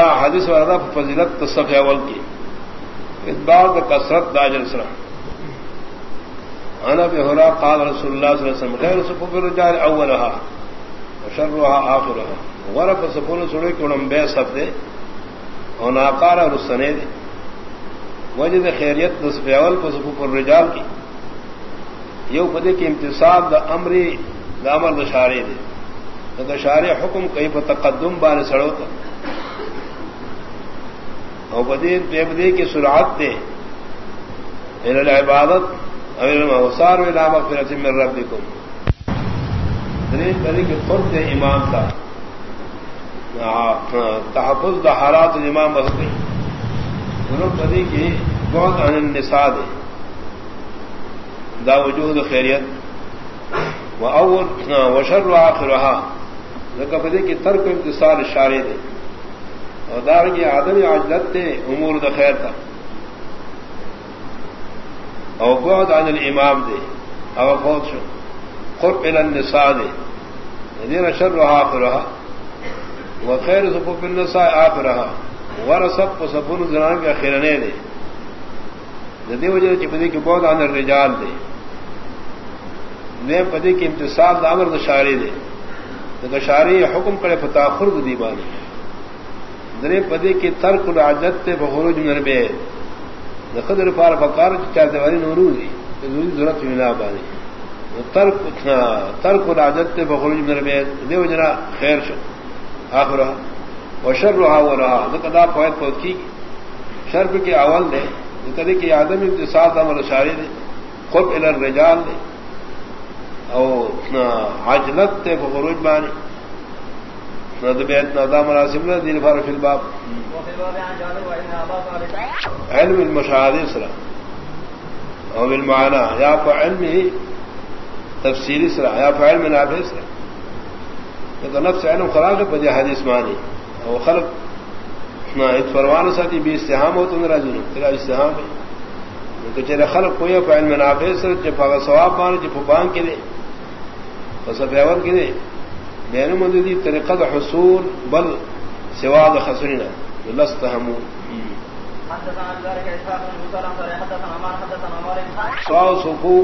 حدیث وردہ فضیلت تصف اول کی۔ ادبار دا کسرت دا جلسرا انا بہرا قال رسول اللہ صلی اللہ علیہ وسلم غیر صفوف الرجال اولها وشرها آخرها ورف صفون سڑے کنم بے صف دے اور ناقار اور سنے دے۔ وجد خیریت تصف اول پر صفوف الرجال کی۔ یو پدے کی امتصاب دا امری دا امر دا شارے دے۔ دشارے حکم کئی پر تقدم بان سڑو تو او بدی بے بدی کی سرعت دے ان العبادت اوسار الى مغفرت من ربکم. دلیل بدی کی خود دے امام تھا تحفظ دا حالات امام بستی انہوں بدی کی بہت عن النساء دے دا وجود خیریت. و اول وشر آخرها. بدے کی ترک امتصال اشارے دے۔ اور دار کی آدمی عجلت دے امور دا خیر تھا او بعد عن الامام دے۔ او فوت شو۔ قرب الى النساء دے۔ یعنی دین شر رہا آخرها وخیر صفوف النساء آخرها ورسب و صفون زنان کے خیرنے دے۔ دی وجہ چی پدی کی بعد عن الرجال دے۔ دے پدی کی امتصال دا امر دا شارے دے۔ شاری حکم کرے پتا خرد دیبانی درے پدے کی ترک العجت تے بخروج نربے خدر پار فکار چار دیواری نورو دی ضروری ضرورت ملا بانی ترک ترک العجت تے بخروج نربے دیو جنا خیر شو. آخر و شر رہا و رہا نقدا فوائد پہنچ کی شرف کے اول دے کدے کی آدم امتصاص عمل شاری دے خب الرجال دے او عجلت تے بخروج بانی. بیت ندا مناسب نہ دین فار فی الباب. علم المشاہدی سرا. او بالمعنى یا فعلم ہی تفسیری سرا، یا فعلم نافع سرا. تو نفس علم خراج پدی حدیث مانی او خلق نہ ایک فرمان ساتھی بھی استحام ہو تو میرا جنو تیرا استحام ہے. تو چلے خلق کوئی فعلم نافع سر جب ثواب مانے جب بان کے دے فسفیور کی دے بین مددی طریقہ حصول بل سواد خسرنا لست ہم سو سفو